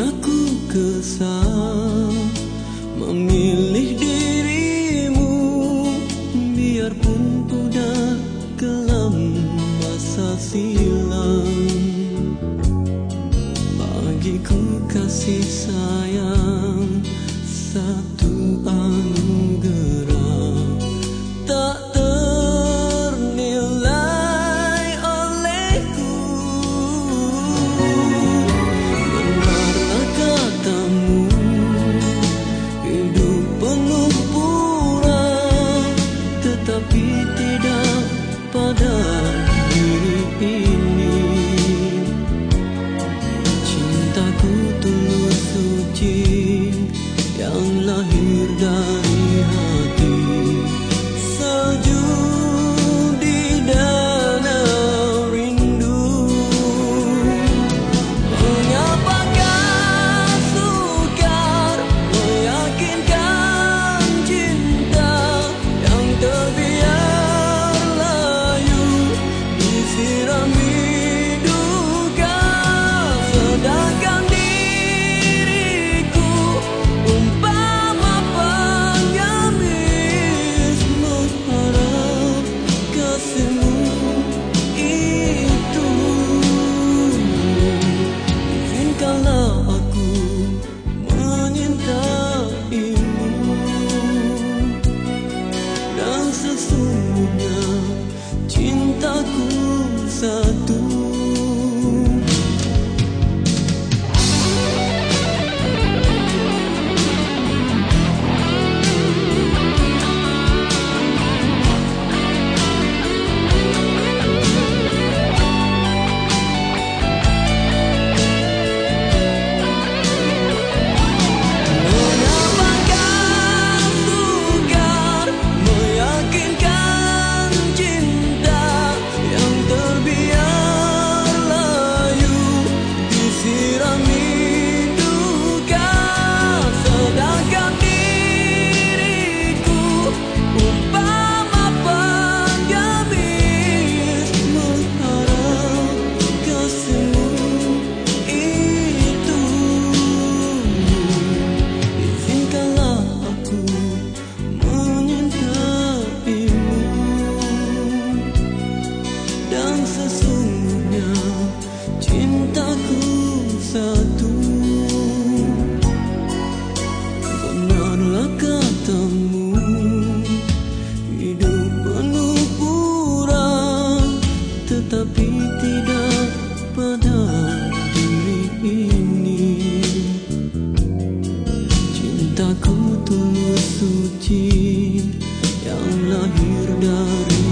aku kesal memilih dirimu biarpun sudah kelam masa silam. Bagiku kasih sayang saat suci yang lahir dari 色。sesungguhnya cintaku satu. Benarlah katamu hidup penuh pura Tetapi tidak pada diri ini. Cintaku tulus suci yang lahir dari